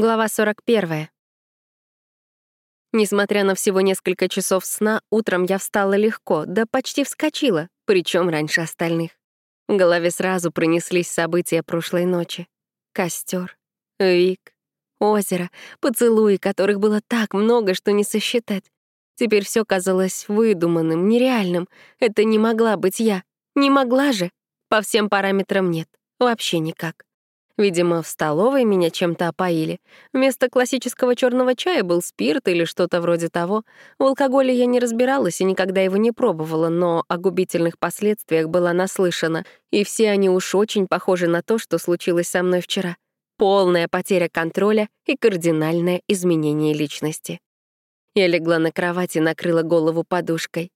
Глава 41. Несмотря на всего несколько часов сна, утром я встала легко, да почти вскочила, причем раньше остальных. В голове сразу пронеслись события прошлой ночи. Костер, Вик, озеро, поцелуи, которых было так много, что не сосчитать. Теперь все казалось выдуманным, нереальным. Это не могла быть я. Не могла же. По всем параметрам нет. Вообще никак. Видимо, в столовой меня чем-то опоили. Вместо классического черного чая был спирт или что-то вроде того. В алкоголе я не разбиралась и никогда его не пробовала, но о губительных последствиях была наслышана, и все они уж очень похожи на то, что случилось со мной вчера. Полная потеря контроля и кардинальное изменение личности. Я легла на кровать и накрыла голову подушкой.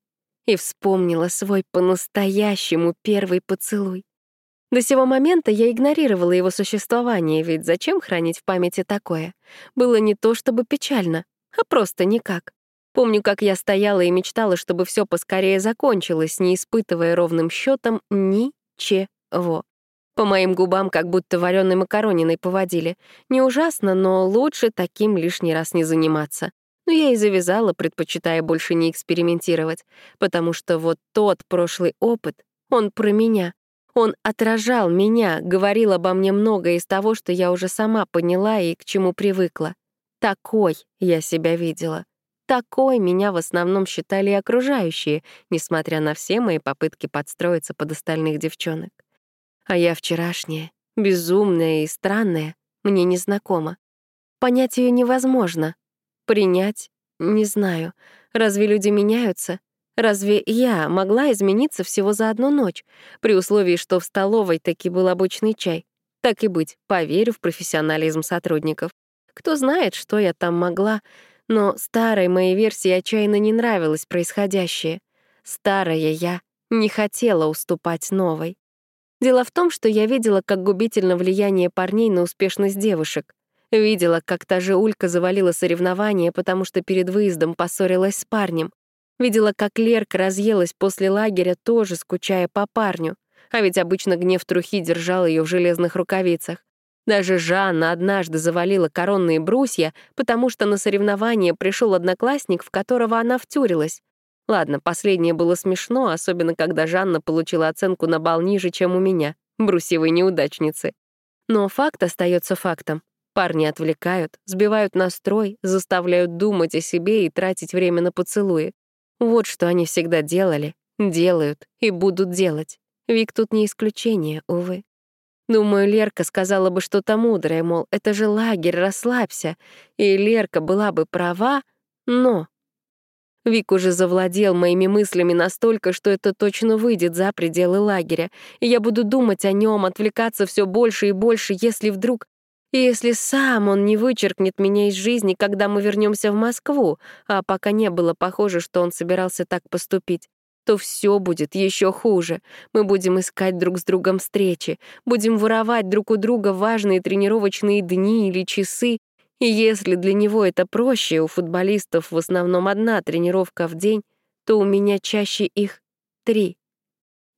И вспомнила свой по-настоящему первый поцелуй. До сего момента я игнорировала его существование, ведь зачем хранить в памяти такое? Было не то чтобы печально, а просто никак. Помню, как я стояла и мечтала, чтобы все поскорее закончилось, не испытывая ровным счетом ничего. По моим губам как будто вареной макарониной поводили. Не ужасно, но лучше таким лишний раз не заниматься. Но я и завязала, предпочитая больше не экспериментировать, потому что вот тот прошлый опыт, он про меня. Он отражал меня, говорил обо мне многое из того, что я уже сама поняла и к чему привыкла. Такой я себя видела. Такой меня в основном считали и окружающие, несмотря на все мои попытки подстроиться под остальных девчонок. А я вчерашняя, безумная и странная, мне незнакома. Понять ее невозможно. Принять — не знаю. Разве люди меняются? Разве я могла измениться всего за одну ночь, при условии, что в столовой таки был обычный чай? Так и быть, поверю в профессионализм сотрудников. Кто знает, что я там могла, но старой моей версии отчаянно не нравилось происходящее. Старая я не хотела уступать новой. Дело в том, что я видела, как губительно влияние парней на успешность девушек. Видела, как та же Улька завалила соревнования, потому что перед выездом поссорилась с парнем. Видела, как Лерка разъелась после лагеря, тоже скучая по парню. А ведь обычно гнев трухи держал ее в железных рукавицах. Даже Жанна однажды завалила коронные брусья, потому что на соревнование пришел одноклассник, в которого она втюрилась. Ладно, последнее было смешно, особенно когда Жанна получила оценку на балл ниже, чем у меня, брусьевой неудачницы. Но факт остается фактом. Парни отвлекают, сбивают настрой, заставляют думать о себе и тратить время на поцелуи. Вот что они всегда делали, делают и будут делать. Вик тут не исключение, увы. Думаю, Лерка сказала бы что-то мудрое, мол, это же лагерь, расслабься. И Лерка была бы права, но... Вик уже завладел моими мыслями настолько, что это точно выйдет за пределы лагеря, и я буду думать о нем, отвлекаться все больше и больше, если вдруг и если сам он не вычеркнет меня из жизни, когда мы вернемся в Москву, а пока не было похоже, что он собирался так поступить, то все будет еще хуже. Мы будем искать друг с другом встречи, будем воровать друг у друга важные тренировочные дни или часы. И если для него это проще, у футболистов в основном одна тренировка в день, то у меня чаще их три.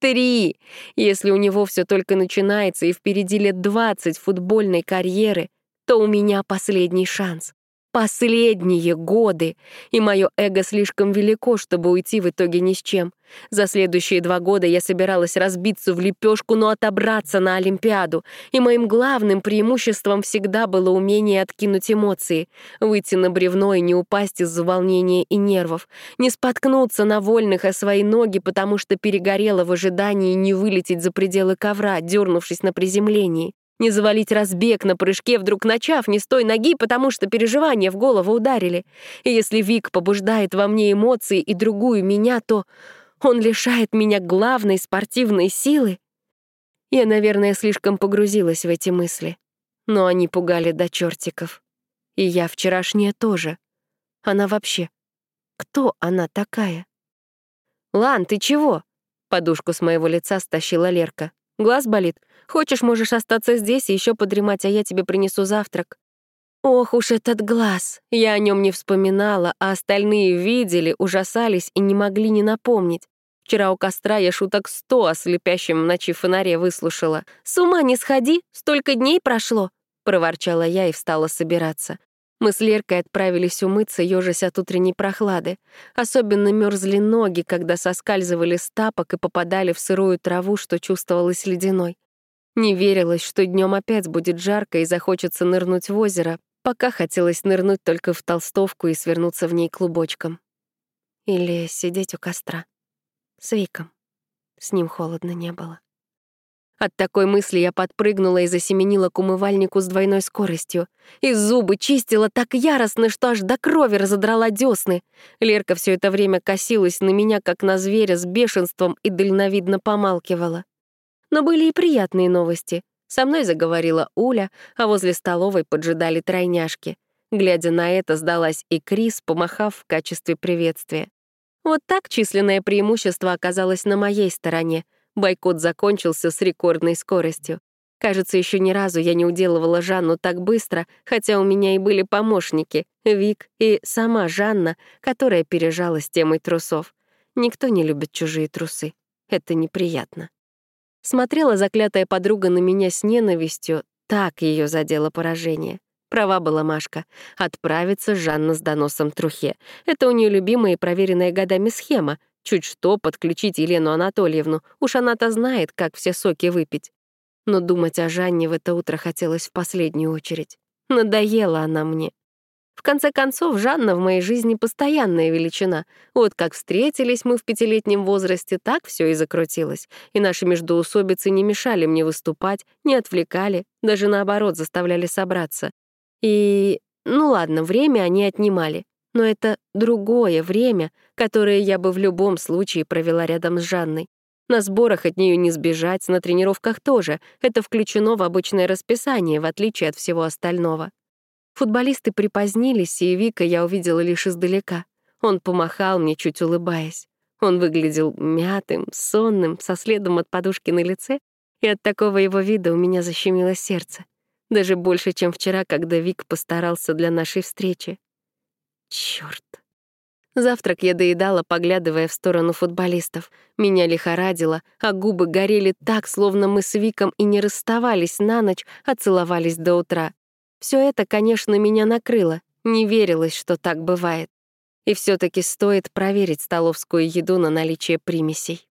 Три! Если у него все только начинается и впереди лет двадцать футбольной карьеры, то у меня последний шанс. Последние годы, и мое эго слишком велико, чтобы уйти в итоге ни с чем. За следующие два года я собиралась разбиться в лепешку, но отобраться на Олимпиаду, и моим главным преимуществом всегда было умение откинуть эмоции, выйти на бревно и не упасть из-за волнения и нервов, не споткнуться на вольных о свои ноги, потому что перегорела в ожидании не вылететь за пределы ковра, дернувшись на приземлении. Не завалить разбег на прыжке, вдруг начав не с той ноги, потому что переживания в голову ударили. И если Вик побуждает во мне эмоции и другую меня, то он лишает меня главной спортивной силы. Я, наверное, слишком погрузилась в эти мысли. Но они пугали до чертиков. И я вчерашняя тоже. Она вообще... Кто она такая? «Лан, ты чего?» Подушку с моего лица стащила Лерка. «Глаз болит? Хочешь, можешь остаться здесь и еще подремать, а я тебе принесу завтрак». Ох уж этот глаз! Я о нем не вспоминала, а остальные видели, ужасались и не могли не напомнить. Вчера у костра я шуток сто о слепящем ночи фонаре выслушала. «С ума не сходи, столько дней прошло!» проворчала я и встала собираться. Мы с Леркой отправились умыться, ёжась от утренней прохлады. Особенно мерзли ноги, когда соскальзывали с тапок и попадали в сырую траву, что чувствовалось ледяной. Не верилось, что днем опять будет жарко и захочется нырнуть в озеро, пока хотелось нырнуть только в толстовку и свернуться в ней клубочком. Или сидеть у костра. С Виком. С ним холодно не было. От такой мысли я подпрыгнула и засеменила к умывальнику с двойной скоростью. И зубы чистила так яростно, что аж до крови разодрала десны. Лерка все это время косилась на меня, как на зверя, с бешенством и дальновидно помалкивала. Но были и приятные новости. Со мной заговорила Уля, а возле столовой поджидали тройняшки. Глядя на это, сдалась и Крис, помахав в качестве приветствия. Вот так численное преимущество оказалось на моей стороне. Бойкот закончился с рекордной скоростью. Кажется, еще ни разу я не уделывала Жанну так быстро, хотя у меня и были помощники — Вик и сама Жанна, которая пережала с темой трусов. Никто не любит чужие трусы. Это неприятно. Смотрела заклятая подруга на меня с ненавистью, так ее задело поражение. Права была Машка. Отправиться Жанна с доносом трухе. Это у нее любимая и проверенная годами схема. Чуть что подключить Елену Анатольевну. Уж она-то знает, как все соки выпить. Но думать о Жанне в это утро хотелось в последнюю очередь. Надоела она мне. В конце концов, Жанна в моей жизни постоянная величина. Вот как встретились мы в пятилетнем возрасте, так все и закрутилось. И наши междоусобицы не мешали мне выступать, не отвлекали, даже наоборот заставляли собраться. И, ну ладно, время они отнимали. Но это другое время, которое я бы в любом случае провела рядом с Жанной. На сборах от нее не сбежать, на тренировках тоже. Это включено в обычное расписание, в отличие от всего остального. Футболисты припозднились, и Вика я увидела лишь издалека. Он помахал мне, чуть улыбаясь. Он выглядел мятым, сонным, со следом от подушки на лице, и от такого его вида у меня защемило сердце. Даже больше, чем вчера, когда Вик постарался для нашей встречи. Чёрт. Завтрак я доедала, поглядывая в сторону футболистов. Меня лихорадило, а губы горели так, словно мы с Виком и не расставались на ночь, а целовались до утра. Все это, конечно, меня накрыло. Не верилось, что так бывает. И все таки стоит проверить столовскую еду на наличие примесей.